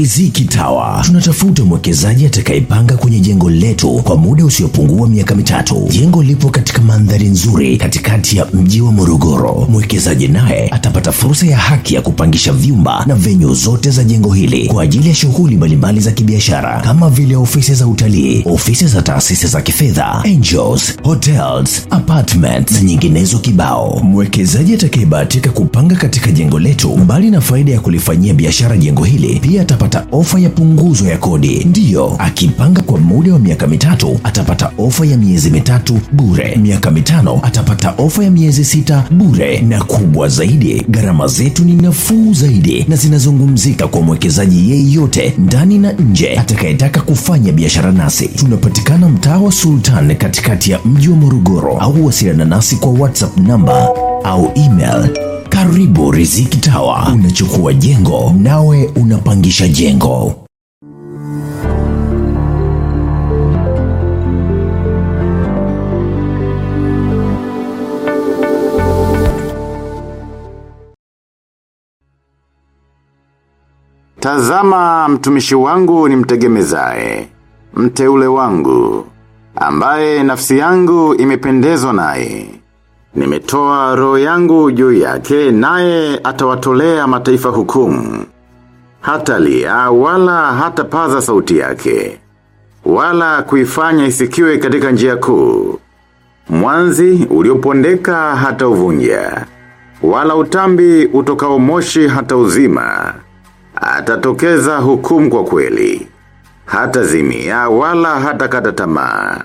Riziki Tower. Tunatafuta mwekezaji atakayepanga kwenye jengo letu kwa muda usiopungua miaka mitatu. Jengo lipo katika mandhari nzuri katikati ya mji wa Morogoro. Mwekezaji naye atapata fursa ya haki ya kupangisha vyumba na venyu zote za jengo hili kwa ajili ya shughuli mbalimbali za kibiashara kama vile ofisi za utalii, ofisi za taasisi za kifedha, angels, hotels, apartments na nyinginezo kibao. Mwekezaji atakayebahatika kupanga katika jengo letu, mbali na faida ya kulifanyia biashara jengo hili, pia atapata ofa ya punguzo ya kodi. Ndiyo, akipanga kwa muda wa miaka mitatu atapata ofa ya miezi mitatu bure, miaka mitano atapata ofa ya miezi sita bure, na kubwa zaidi, gharama zetu ni nafuu zaidi na zinazungumzika kwa mwekezaji yeyote ndani na nje atakayetaka kufanya biashara nasi. Tunapatikana mtaa wa Sultan katikati ya mji wa Morogoro, au wasiliana nasi kwa WhatsApp namba au email karibu Riziki Tower. Unachukua jengo nawe unapangisha jengo. Tazama mtumishi wangu ni mtegemezae, mteule wangu, ambaye nafsi yangu imependezwa naye. Nimetoa roho yangu juu yake naye atawatolea mataifa hukumu. Hata lia wala hata paza sauti yake. Wala kuifanya isikiwe katika njia kuu. Mwanzi uliopondeka hata uvunja. Wala utambi utokao moshi hata uzima. Atatokeza hukumu kwa kweli. Hata zimia wala hata kata tamaa.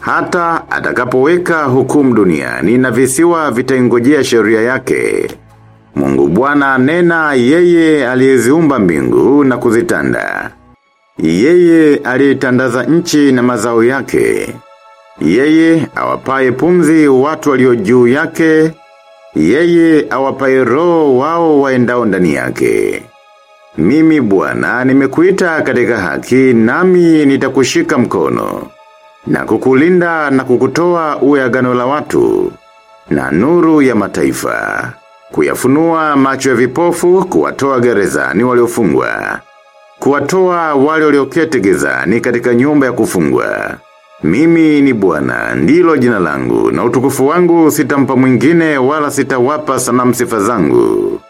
Hata atakapoweka hukumu duniani na visiwa vitaingojea sheria yake. Mungu bwana nena yeye aliyeziumba mbingu na kuzitanda. Yeye aliyetandaza nchi na mazao yake. Yeye awapaye pumzi watu walio juu yake. Yeye awapaye roho wao waendao ndani yake. Mimi bwana nimekuita katika haki nami nitakushika mkono. Na kukulinda na kukutoa uwe agano la watu. Na nuru ya mataifa. Kuyafunua macho ya vipofu kuwatoa gereza ni waliofungwa. Kuwatoa wale walioketi gizani katika nyumba ya kufungwa. Mimi ni bwana ndilo jina langu na utukufu wangu sitampa mwingine wala sitawapa sanamu sifa zangu.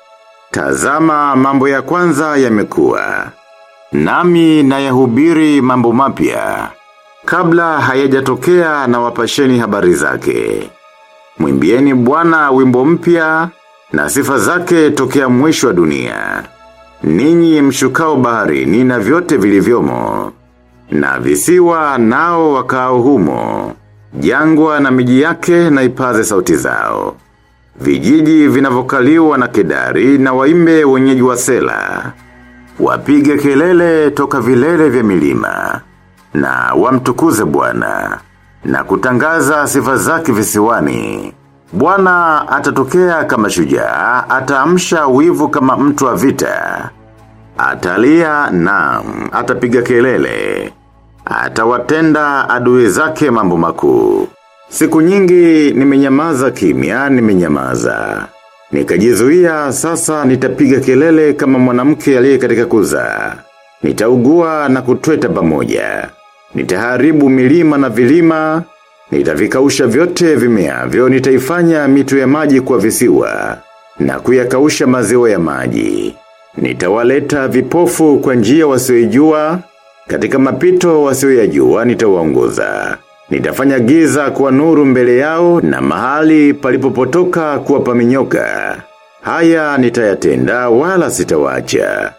Tazama mambo ya kwanza yamekuwa. Nami na yahubiri mambo mapya. Kabla hayajatokea na wapasheni habari zake. Mwimbieni bwana wimbo mpya na sifa zake tokea mwisho wa dunia. Ninyi mshukao baharini na vyote vilivyomo. Na visiwa nao wakao humo. Jangwa na miji yake na ipaze sauti zao. Vijiji vinavokaliwa na kedari na waimbe wenyeji wa sela. Wapige kelele toka vilele vya milima. Na wamtukuze bwana Na kutangaza sifa zake visiwani. Bwana atatokea kama shujaa, ataamsha wivu kama mtu wa vita. Atalia naam, atapiga kelele. Atawatenda adui zake mambo makuu. Siku nyingi nimenyamaza kimya, nimenyamaza. Nikajizuia sasa nitapiga kelele kama mwanamke aliye katika kuzaa. Nitaugua na kutweta pamoja. Nitaharibu milima na vilima. Nitavikausha vyote vimea, vyo nitaifanya mitu ya maji kwa visiwa. Na kuyakausha maziwa ya maji. Nitawaleta vipofu kwa njia wasioijua. Katika mapito wasioyajua nitawaongoza. Nitafanya giza kwa nuru mbele yao na mahali palipopotoka kuwa paminyoka. Haya nitayatenda wala sitawacha.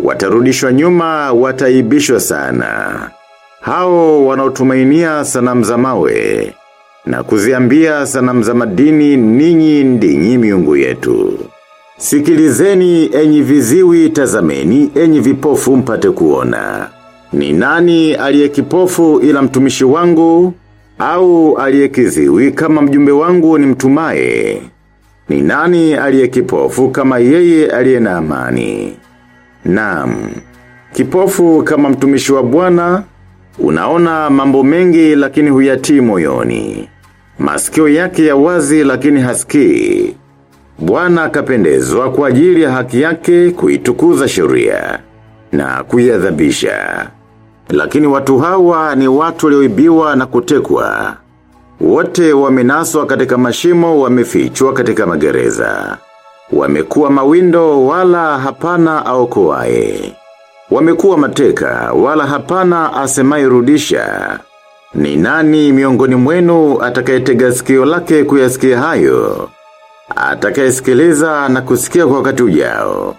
Watarudishwa nyuma wataibishwa sana. Hao wanaotumainia sanamu za mawe na kuziambia sanamu za madini ninyi ndinyi miungu yetu. Sikilizeni enyi viziwi tazameni enyi vipofu mpate kuona. Ni nani aliye kipofu ila mtumishi wangu au aliye kiziwi kama mjumbe wangu ni mtumaye? Ni nani aliye kipofu kama yeye aliye na amani? Naam, kipofu kama mtumishi wa bwana unaona mambo mengi lakini huyatii moyoni. Masikio yake ya wazi lakini hasikii. Bwana akapendezwa kwa ajili ya haki yake kuitukuza sheria. na kuiadhabisha. Lakini watu hawa ni watu walioibiwa na kutekwa. Wote wamenaswa katika mashimo wamefichwa katika magereza. Wamekuwa mawindo wala hapana aokoaye. Wamekuwa mateka wala hapana asemaye rudisha. Ni nani miongoni mwenu atakayetega sikio lake kuyasikia hayo? Atakayesikiliza na kusikia kwa wakati ujao.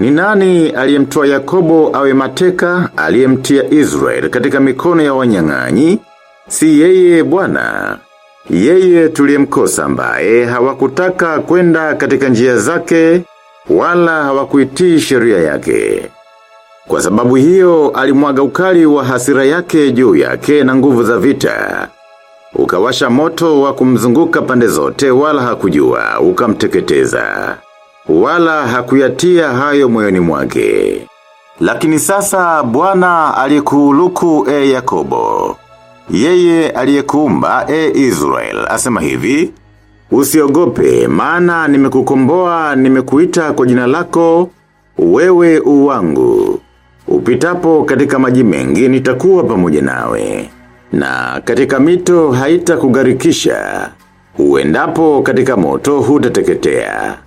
Ni nani aliyemtoa Yakobo awe mateka aliyemtia Israel katika mikono ya wanyang'anyi? Si yeye bwana. Yeye tuliyemkosa ambaye hawakutaka kwenda katika njia zake wala hawakuitii sheria yake. Kwa sababu hiyo alimwaga ukali wa hasira yake juu yake na nguvu za vita. Ukawasha moto wa kumzunguka pande zote wala hakujua, ukamteketeza. Wala hakuyatia hayo moyoni mwake. Lakini sasa bwana alikuuluku e Yakobo. Yeye aliyekuumba e Israel asema hivi. Usiogope maana nimekukomboa nimekuita kwa jina lako wewe uwangu. Upitapo katika maji mengi nitakuwa pamoja nawe. Na katika mito haita kugarikisha. Uendapo katika moto hutateketea.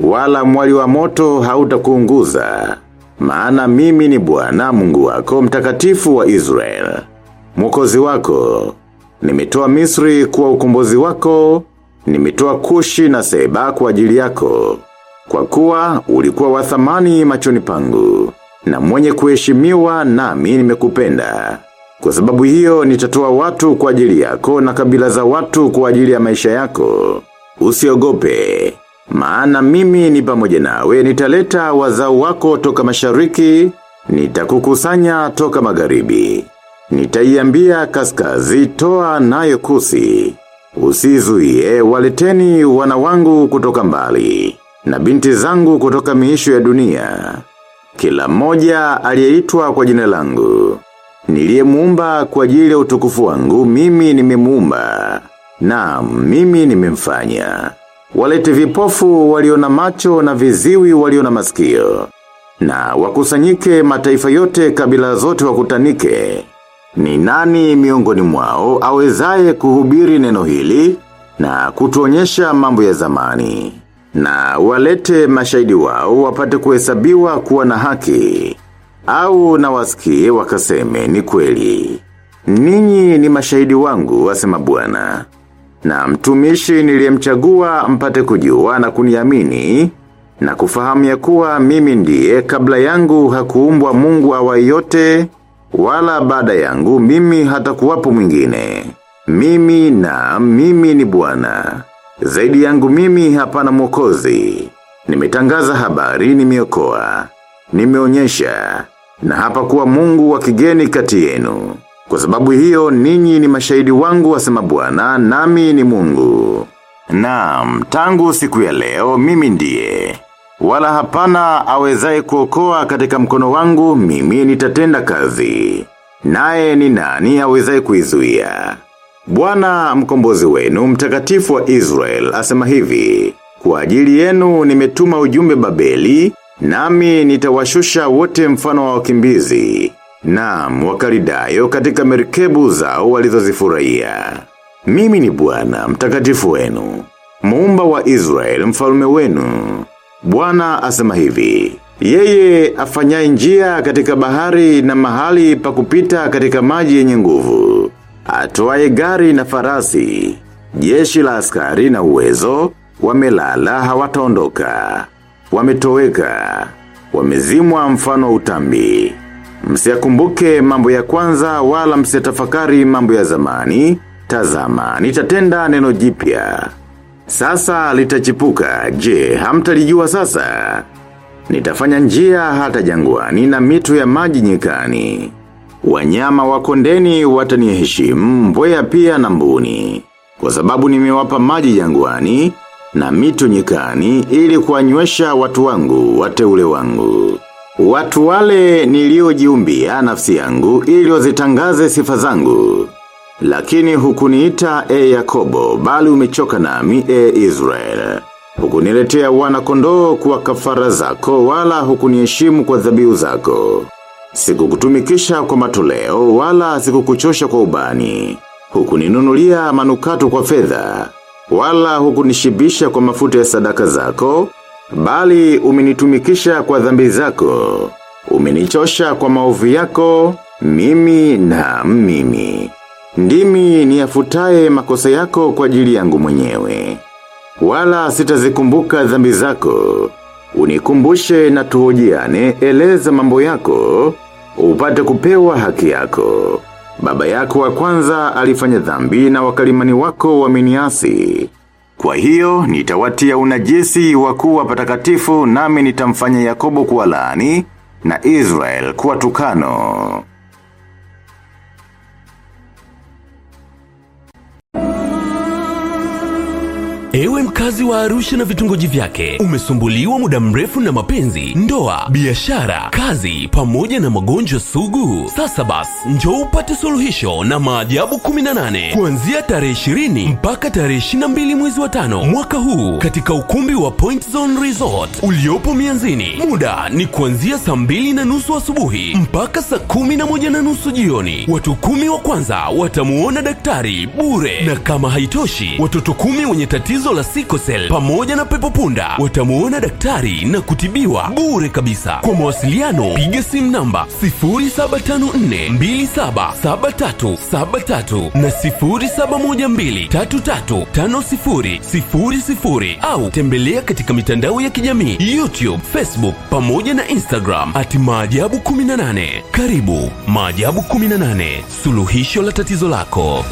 Wala mwali wa moto hautakuunguza. Maana mimi ni bwana mungu wako mtakatifu wa Israel. Mwokozi wako. Nimetoa misri kuwa ukombozi wako. Nimetoa kushi na seba kwa ajili yako. Kwa kuwa ulikuwa wathamani machoni pangu. Na mwenye kuheshimiwa nami nimekupenda. Kwa sababu hiyo nitatoa watu kwa ajili yako na kabila za watu kwa ajili ya maisha yako. Usiogope. Maana mimi ni pamoja nawe nitaleta wazao wako toka mashariki, nitakukusanya toka magharibi. Nitaiambia kaskazi toa nayo kusi. Usizuie waleteni wana wangu kutoka mbali, na binti zangu kutoka miisho ya dunia. Kila mmoja aliyeitwa kwa jina langu. Niliyemuumba kwa ajili ya utukufu wangu, mimi nimemuumba. Na mimi nimemfanya. Walete vipofu walio na macho na viziwi walio na masikio. Na wakusanyike mataifa yote kabila zote wakutanike. Ni nani miongoni mwao awezaye kuhubiri neno hili na kutuonyesha mambo ya zamani. Na walete mashahidi wao wapate kuhesabiwa kuwa na haki. Au na wasikie wakaseme ni kweli. Ninyi ni mashahidi wangu wasema bwana Na mtumishi niliyemchagua mpate kujua na kuniamini. Na kufahamu ya kuwa mimi ndiye kabla yangu hakuumbwa mungu awaye yote. Wala baada yangu mimi hatakuwapo mwingine. Mimi na mimi ni bwana Zaidi yangu mimi hapana mwokozi. Nimetangaza habari nimeokoa. Nimeonyesha. Na hapa kuwa mungu wa kigeni kati yenu. Kwa sababu hiyo ninyi ni mashahidi wangu wasema bwana nami ni mungu. Naam, tangu siku ya leo mimi ndiye. Wala hapana awezaye kuokoa katika mkono wangu mimi nitatenda kazi. Naye ni nani awezaye kuizuia. Bwana mkombozi wenu mtakatifu wa Israel asema hivi. Kwa ajili yenu nimetuma ujumbe babeli, nami nitawashusha wote mfano wa wakimbizi. Naam, wakalidayo katika merikebu zao walizozifurahia. Mimi ni bwana mtakatifu wenu. Muumba wa Israel mfalme wenu. Bwana asema hivi. Yeye afanyaye njia katika bahari na mahali pa kupita katika maji yenye nguvu. Atoaye gari na farasi. Jeshi la askari na uwezo. Wamelala hawataondoka. Wametoweka. Wamezimwa mfano utambi. Msiakumbuke mambo ya kwanza wala msiatafakari mambo ya zamani. Tazama, nitatenda neno jipya. Sasa litachipuka, je, hamtalijua sasa? Nitafanya njia hata jangwani na mitu ya maji nyikani. Wanyama wa kondeni wataniheshimu, mboya pia na mbuni. Kwa sababu nimewapa maji jangwani na mito nyikani ili kuwanywesha watu wangu, wateule wangu. Watu wale niliojiumbia nafsi yangu ili wazitangaze sifa zangu. Lakini hukuniita e Yakobo, bali umechoka nami e Israel. hukuniletea wana kondoo kuwa kafara zako wala hukuniheshimu kwa dhabihu zako. Sikukutumikisha kwa matoleo wala siku kuchosha kwa ubani. Huku ninunulia manukatu kwa fedha wala huku nishibisha kwa mafuta ya sadaka zako, bali umenitumikisha kwa dhambi zako. Umenichosha kwa maovu yako, mimi na mimi. Ndimi niyafutaye makosa yako kwa ajili yangu mwenyewe. Wala sitazikumbuka dhambi zako. Unikumbushe na tuhojiane eleza mambo yako, upate kupewa haki yako. Baba yako wa kwanza alifanya dhambi na wakalimani wako wa miniasi Kwa hiyo, nitawatia unajisi wakuwa patakatifu nami nitamfanya Yakobo kuwa laani na Israel kuwa tukano. Ewe mkazi wa Arusha na vitongoji vyake, umesumbuliwa muda mrefu na mapenzi, ndoa, biashara, kazi, pamoja na magonjwa sugu? Sasa basi, njoo upate suluhisho na maajabu 18 kuanzia tarehe 20 mpaka tarehe 22 mwezi wa tano mwaka huu katika ukumbi wa Point Zone Resort uliopo Mianzini. Muda ni kuanzia saa mbili na nusu asubuhi mpaka saa kumi na moja na nusu jioni. Watu kumi wa kwanza watamuona daktari bure, na kama haitoshi, watoto kumi wenye tatizo la sikosel pamoja na pepo punda watamuona daktari na kutibiwa bure kabisa. Kwa mawasiliano, piga simu namba 0754277373 na 0712335000 au tembelea katika mitandao ya kijamii YouTube, Facebook pamoja na Instagram ati maajabu 18. Karibu Maajabu 18, suluhisho la tatizo lako.